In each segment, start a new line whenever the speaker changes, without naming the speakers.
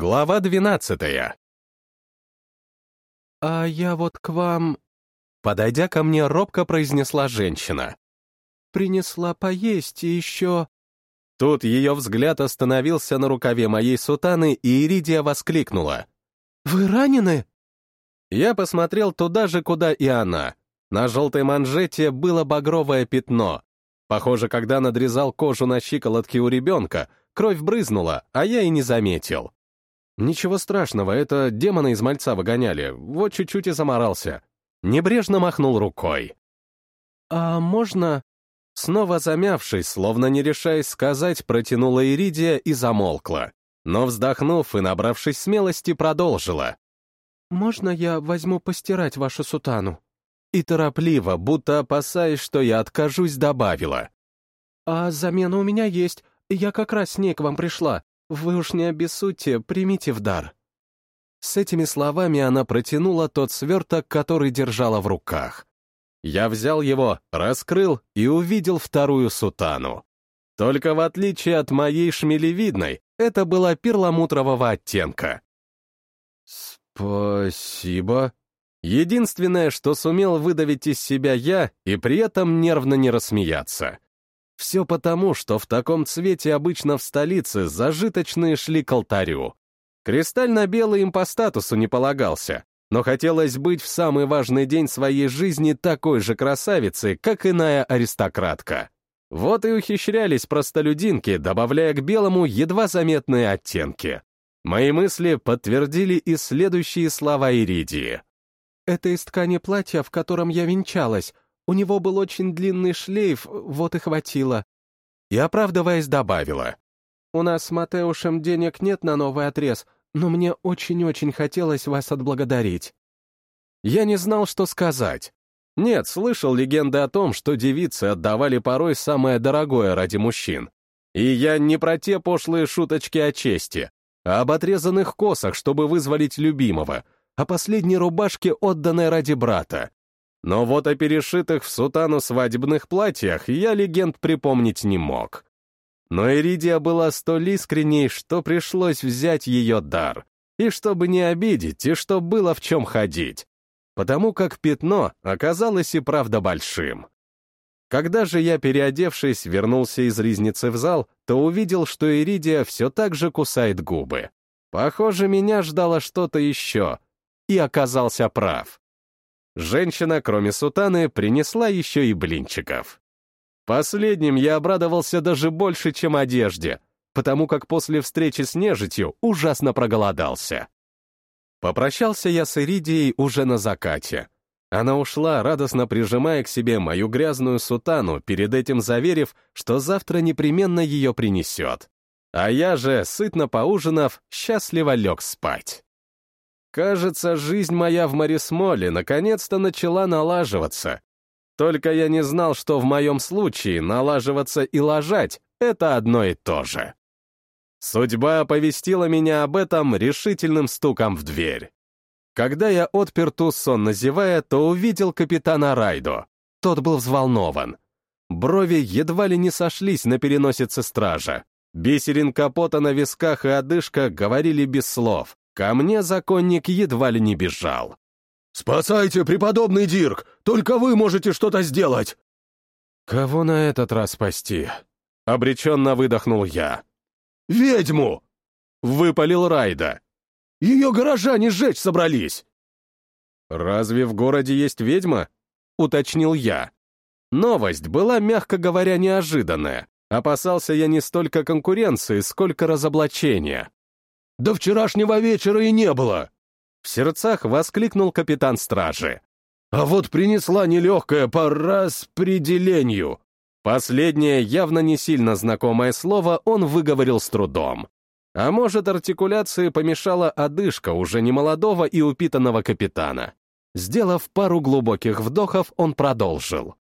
Глава двенадцатая.
«А я вот к вам...»
Подойдя ко мне, робко произнесла женщина.
«Принесла поесть и еще...»
Тут ее взгляд остановился на рукаве моей сутаны, и Иридия воскликнула.
«Вы ранены?»
Я посмотрел туда же, куда и она. На желтой манжете было багровое пятно. Похоже, когда надрезал кожу на щиколотке у ребенка, кровь брызнула, а я и не заметил. Ничего страшного, это демона из мальца выгоняли, вот чуть-чуть и заморался. Небрежно махнул рукой.
«А можно...»
Снова замявшись, словно не решаясь сказать, протянула Иридия и замолкла. Но, вздохнув и набравшись смелости, продолжила.
«Можно я возьму постирать вашу сутану?»
И торопливо, будто опасаясь, что я откажусь, добавила.
«А замена у меня есть, я как раз с ней к вам пришла. Вы уж не обессудьте, примите в дар».
С этими словами она протянула тот сверток, который держала в руках. Я взял его, раскрыл и увидел вторую сутану. Только в отличие от моей шмелевидной, это была перламутрового оттенка. «Спасибо». Единственное, что сумел выдавить из себя я, и при этом нервно не рассмеяться. Все потому, что в таком цвете обычно в столице зажиточные шли к алтарю. Кристально-белый им по статусу не полагался, но хотелось быть в самый важный день своей жизни такой же красавицей, как иная аристократка. Вот и ухищрялись простолюдинки, добавляя к белому едва заметные оттенки. Мои мысли подтвердили и следующие слова Иридии.
«Это из ткани платья, в котором я венчалась. У него был очень длинный шлейф, вот и хватило».
И, оправдываясь, добавила.
«У нас с Матеушем денег нет на новый отрез, но мне очень-очень хотелось вас отблагодарить».
Я не знал, что сказать. Нет, слышал легенды о том, что девицы отдавали порой самое дорогое ради мужчин. И я не про те пошлые шуточки о чести, а об отрезанных косах, чтобы вызволить любимого, о последней рубашке, отданной ради брата. Но вот о перешитых в сутану свадебных платьях я легенд припомнить не мог. Но Иридия была столь искренней, что пришлось взять ее дар. И чтобы не обидеть, и чтоб было в чем ходить. Потому как пятно оказалось и правда большим. Когда же я, переодевшись, вернулся из ризницы в зал, то увидел, что Иридия все так же кусает губы. Похоже, меня ждало что-то еще. И оказался прав. Женщина, кроме сутаны, принесла еще и блинчиков. Последним я обрадовался даже больше, чем одежде, потому как после встречи с нежитью ужасно проголодался. Попрощался я с Иридией уже на закате. Она ушла, радостно прижимая к себе мою грязную сутану, перед этим заверив, что завтра непременно ее принесет. А я же, сытно поужинав, счастливо лег спать. Кажется, жизнь моя в Марисмоле наконец-то начала налаживаться, только я не знал, что в моем случае налаживаться и лажать — это одно и то же. Судьба оповестила меня об этом решительным стуком в дверь. Когда я отпер ту сонно зевая, то увидел капитана Райдо. Тот был взволнован. Брови едва ли не сошлись на переносице стража. Бисерин капота на висках и одышка говорили без слов. Ко мне законник едва ли не бежал.
«Спасайте, преподобный Дирк! Только вы можете что-то сделать!»
«Кого на этот раз спасти?» — обреченно выдохнул я.
«Ведьму!» — выпалил Райда. «Ее горожане сжечь собрались!»
«Разве в городе есть ведьма?» — уточнил я. Новость была, мягко говоря, неожиданная. Опасался я не столько конкуренции, сколько разоблачения.
«До вчерашнего вечера и не было!»
В сердцах воскликнул капитан стражи.
«А вот принесла нелегкая по распределению».
Последнее, явно не сильно знакомое слово, он выговорил с трудом. А может, артикуляции помешала одышка уже немолодого и упитанного капитана. Сделав пару глубоких вдохов, он продолжил.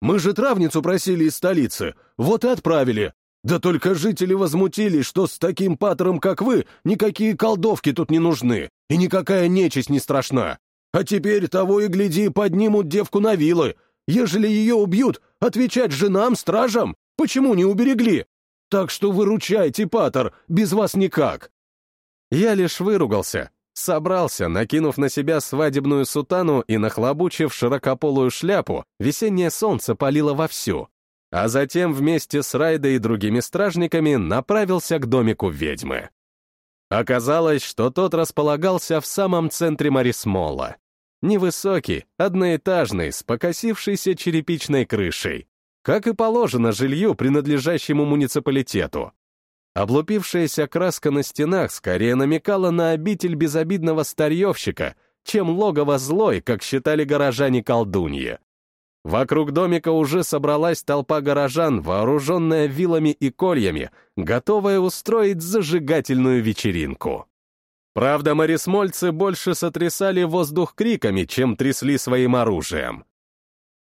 «Мы же травницу просили из столицы, вот и отправили. Да только жители возмутились, что с таким патером, как вы, никакие колдовки тут не нужны, и никакая нечисть не страшна. А теперь того и гляди, поднимут девку на вилы. Ежели ее убьют, отвечать женам, стражам, почему не уберегли? Так что выручайте, патер, без вас никак.
Я лишь выругался, собрался, накинув на себя свадебную сутану и нахлобучив широкополую шляпу, весеннее солнце палило вовсю, а затем вместе с Райдой и другими стражниками направился к домику ведьмы. Оказалось, что тот располагался в самом центре Марисмола. Невысокий, одноэтажный, с покосившейся черепичной крышей, как и положено жилью, принадлежащему муниципалитету. Облупившаяся краска на стенах скорее намекала на обитель безобидного старьевщика, чем логово злой, как считали горожане колдуньи. Вокруг домика уже собралась толпа горожан, вооруженная вилами и кольями, готовая устроить зажигательную вечеринку. Правда, морисмольцы больше сотрясали воздух криками, чем трясли своим оружием.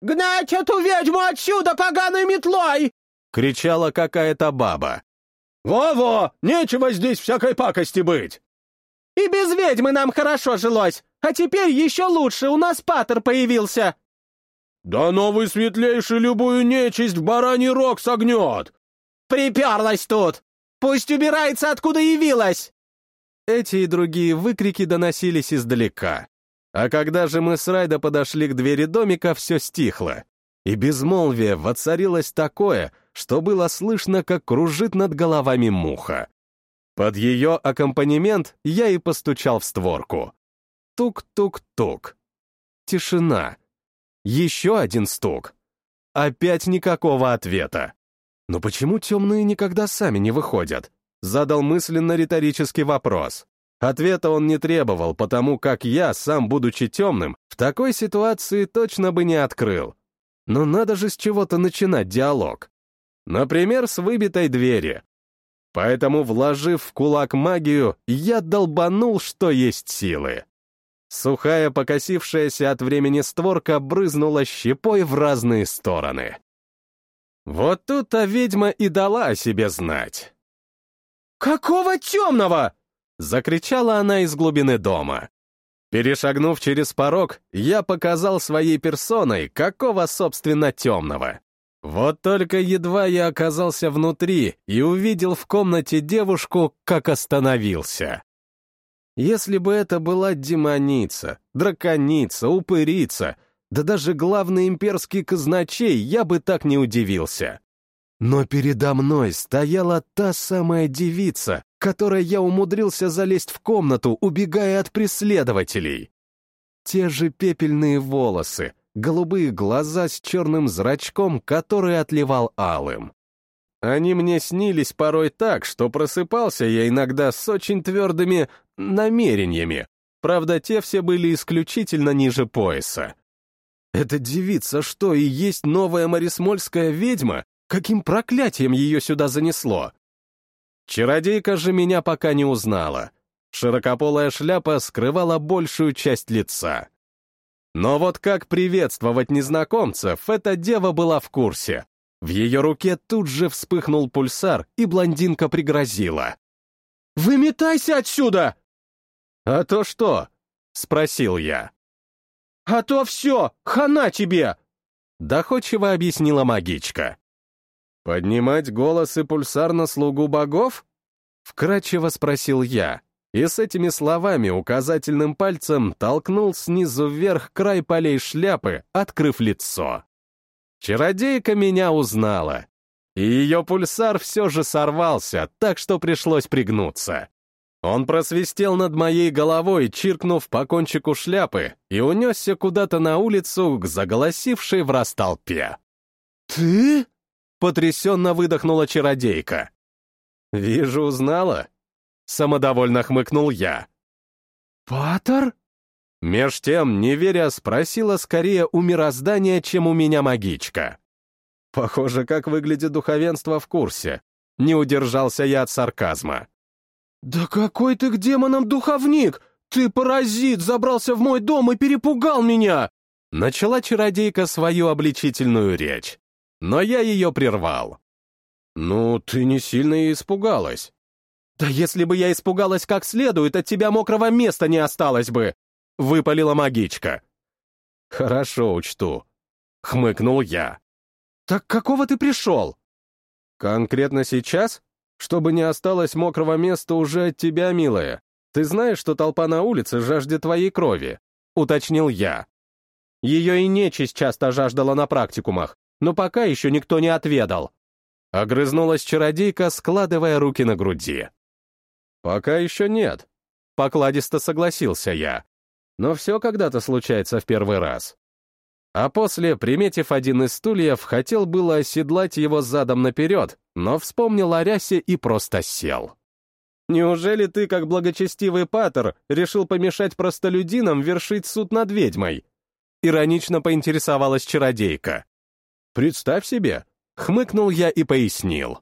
«Гнать эту ведьму отсюда поганой метлой!»
— кричала какая-то баба.
«Во-во! Нечего здесь всякой пакости быть!»
«И без ведьмы нам хорошо жилось, а теперь еще лучше, у нас патер появился!»
«Да новый светлейший любую нечисть в бараний рог согнет!»
«Приперлась тут! Пусть убирается, откуда явилась!»
Эти и другие выкрики доносились издалека. А когда же мы с Райда подошли к двери домика, все стихло. И безмолвие воцарилось такое, что было слышно, как кружит над головами муха. Под ее аккомпанемент я и постучал в створку. Тук-тук-тук. Тишина. Еще один стук. Опять никакого ответа. Но почему темные никогда сами не выходят? Задал мысленно риторический вопрос. Ответа он не требовал, потому как я, сам будучи темным, в такой ситуации точно бы не открыл. Но надо же с чего-то начинать диалог. Например, с выбитой двери. Поэтому, вложив в кулак магию, я долбанул, что есть силы. Сухая, покосившаяся от времени створка брызнула щепой в разные стороны. Вот тут-то ведьма и дала о себе знать.
«Какого темного?»
— закричала она из глубины дома. Перешагнув через порог, я показал своей персоной, какого, собственно, темного. Вот только едва я оказался внутри и увидел в комнате девушку, как остановился. Если бы это была демоница, драконица, упырица, да даже главный имперский казначей, я бы так не удивился. Но передо мной стояла та самая девица, которой я умудрился залезть в комнату, убегая от преследователей. Те же пепельные волосы, голубые глаза с черным зрачком, который отливал алым. Они мне снились порой так, что просыпался я иногда с очень твердыми намерениями. Правда, те все были исключительно ниже пояса. Эта девица что, и есть новая марисмольская ведьма? Каким проклятием ее сюда занесло? Чародейка же меня пока не узнала. Широкополая шляпа скрывала большую часть лица. Но вот как приветствовать незнакомцев, эта дева была в курсе. В ее руке тут же вспыхнул пульсар, и блондинка пригрозила.
«Выметайся отсюда!»
«А то что?» — спросил я.
«А то все! Хана тебе!»
— доходчиво объяснила магичка. «Поднимать голос и пульсар на слугу богов?» — вкратчиво спросил я, и с этими словами указательным пальцем толкнул снизу вверх край полей шляпы, открыв лицо. Чародейка меня узнала. И ее пульсар все же сорвался, так что пришлось пригнуться. Он просвистел над моей головой, чиркнув по кончику шляпы, и унесся куда-то на улицу к заголосившей в раз толпе.
«Ты?»
— потрясенно выдохнула чародейка. «Вижу, узнала?» — самодовольно хмыкнул я.
«Паттер?»
Меж тем, не веря, спросила скорее у мироздания, чем у меня магичка. Похоже, как выглядит духовенство в курсе. Не удержался я от сарказма.
«Да какой ты к демонам духовник! Ты паразит, забрался в мой дом и перепугал меня!»
Начала чародейка свою обличительную речь. Но я ее прервал. «Ну, ты не сильно и испугалась».
«Да если бы я испугалась как следует, от тебя мокрого места не осталось бы!»
— выпалила магичка. «Хорошо, учту», — хмыкнул я.
«Так какого ты пришел?»
«Конкретно сейчас? Чтобы не осталось мокрого места уже от тебя, милая. Ты знаешь, что толпа на улице жаждет твоей крови?» — уточнил я. Ее и нечисть часто жаждала на практикумах, но пока еще никто не отведал. Огрызнулась чародейка, складывая руки на груди. «Пока еще нет», — покладисто согласился я. «Но все когда-то случается в первый раз». А после, приметив один из стульев, хотел было оседлать его задом наперед, но вспомнил о рясе и просто сел. «Неужели ты, как благочестивый патер, решил помешать простолюдинам вершить суд над ведьмой?» Иронично поинтересовалась чародейка. «Представь себе!» — хмыкнул я и пояснил.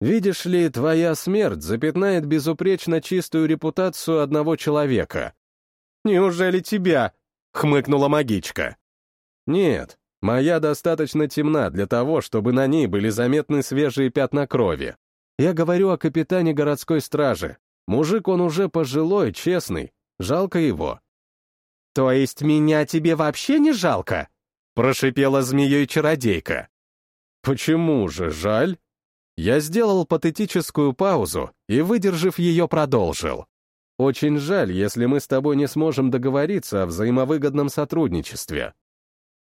«Видишь ли, твоя смерть запятнает безупречно чистую репутацию одного человека». «Неужели тебя?» — хмыкнула магичка. «Нет, моя достаточно темна для того, чтобы на ней были заметны свежие пятна крови. Я говорю о капитане городской стражи. Мужик он уже пожилой, честный. Жалко его. «То есть меня тебе вообще не жалко?» — прошипела змеей чародейка. «Почему же, жаль?» Я сделал патетическую паузу и, выдержав ее, продолжил. «Очень жаль, если мы с тобой не сможем договориться о взаимовыгодном сотрудничестве».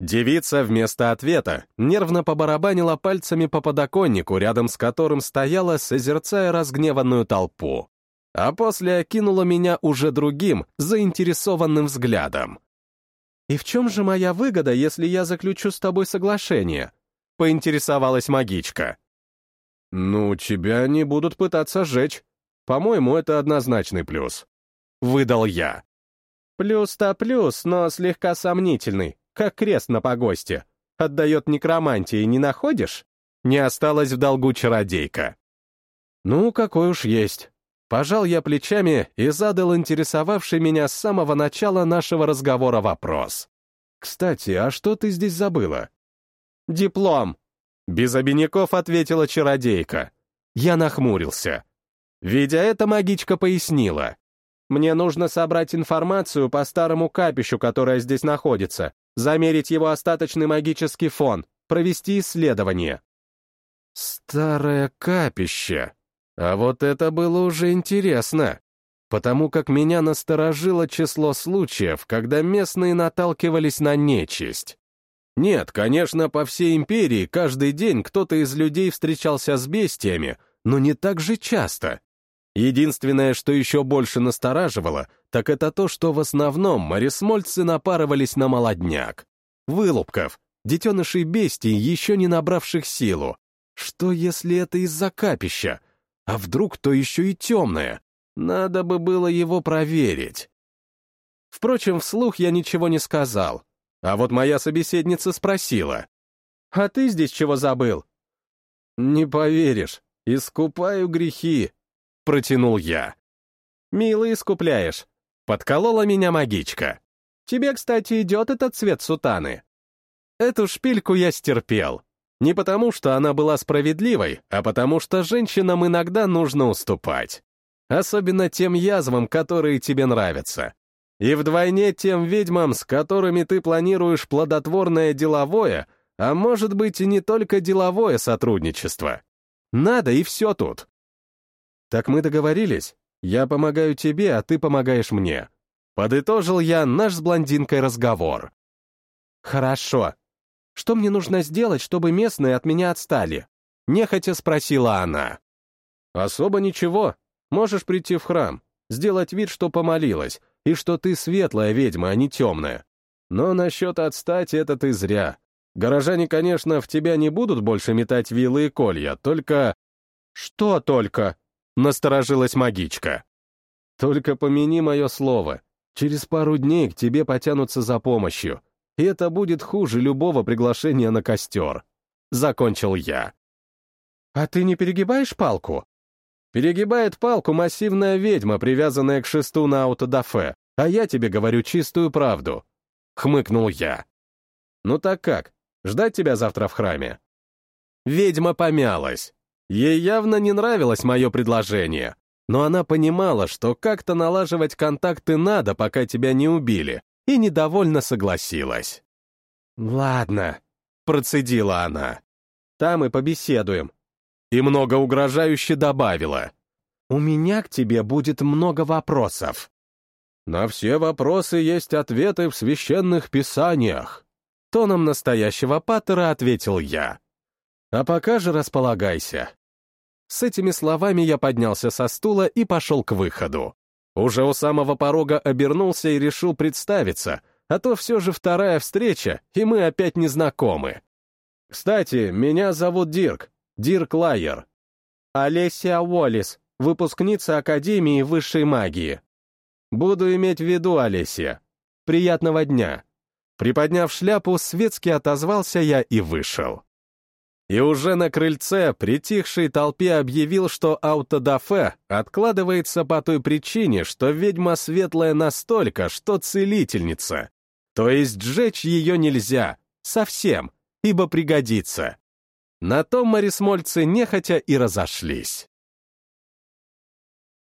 Девица вместо ответа нервно побарабанила пальцами по подоконнику, рядом с которым стояла, созерцая разгневанную толпу а после окинула меня уже другим, заинтересованным взглядом. «И в чем же моя выгода, если я заключу с тобой соглашение?» — поинтересовалась магичка. «Ну, тебя не будут пытаться сжечь. По-моему, это однозначный плюс». Выдал я. «Плюс-то плюс, но слегка сомнительный, как крест на погосте. Отдает некромантии, не находишь?» Не осталась в долгу чародейка. «Ну, какой уж есть. Пожал я плечами и задал интересовавший меня с самого начала нашего разговора вопрос. «Кстати, а что ты здесь забыла?» «Диплом», — без обиняков ответила чародейка. Я нахмурился. Видя это, магичка пояснила. «Мне нужно собрать информацию по старому капищу, которое здесь находится, замерить его остаточный магический фон, провести исследование». «Старое капище», а вот это было уже интересно, потому как меня насторожило число случаев, когда местные наталкивались на нечисть. Нет, конечно, по всей империи каждый день кто-то из людей встречался с бестиями, но не так же часто. Единственное, что еще больше настораживало, так это то, что в основном морисмольцы напарывались на молодняк. Вылупков, детенышей бестий, еще не набравших силу. Что, если это из-за капища? А вдруг то еще и темное? Надо бы было его проверить. Впрочем, вслух я ничего не сказал. А вот моя собеседница спросила. «А ты здесь чего забыл?» «Не поверишь, искупаю грехи», — протянул я. «Мило искупляешь», — подколола меня магичка. «Тебе, кстати, идет этот цвет сутаны». Эту шпильку я стерпел. Не потому, что она была справедливой, а потому, что женщинам иногда нужно уступать. Особенно тем язвам, которые тебе нравятся. И вдвойне тем ведьмам, с которыми ты планируешь плодотворное деловое, а может быть и не только деловое сотрудничество. Надо и все тут. Так мы договорились? Я помогаю тебе, а ты помогаешь мне. Подытожил я наш с блондинкой разговор. Хорошо, что мне нужно сделать, чтобы местные от меня отстали?» Нехотя спросила она. «Особо ничего. Можешь прийти в храм, сделать вид, что помолилась, и что ты светлая ведьма, а не темная. Но насчет отстать это ты зря. Горожане, конечно, в тебя не будут больше метать вилы и колья, только...» «Что только?» — насторожилась магичка. «Только помяни мое слово. Через пару дней к тебе потянутся за помощью и это будет хуже любого приглашения на костер. Закончил я. «А ты не перегибаешь палку?» «Перегибает палку массивная ведьма, привязанная к шесту на аутодафе, а я тебе говорю чистую правду», — хмыкнул я. «Ну так как, ждать тебя завтра в храме?» Ведьма помялась. Ей явно не нравилось мое предложение, но она понимала, что как-то налаживать контакты надо, пока тебя не убили, и недовольно согласилась. «Ладно», — процедила она, — «там и побеседуем». И много угрожающе добавила.
У меня к тебе будет много вопросов».
«На все вопросы есть ответы в священных писаниях», — тоном настоящего паттера ответил я. «А пока же располагайся». С этими словами я поднялся со стула и пошел к выходу. Уже у самого порога обернулся и решил представиться, а то все же вторая встреча, и мы опять не знакомы. «Кстати, меня зовут Дирк, Дирк Лайер».
«Олеся Уоллес, выпускница Академии высшей магии»,
Буду иметь в виду, Олеся. Приятного дня. Приподняв шляпу, светски отозвался я и вышел. И уже на крыльце притихшей толпе объявил, что аутодафе откладывается по той причине, что ведьма светлая настолько, что целительница. То есть сжечь ее нельзя, совсем, ибо пригодится. На том марисмольцы нехотя и разошлись.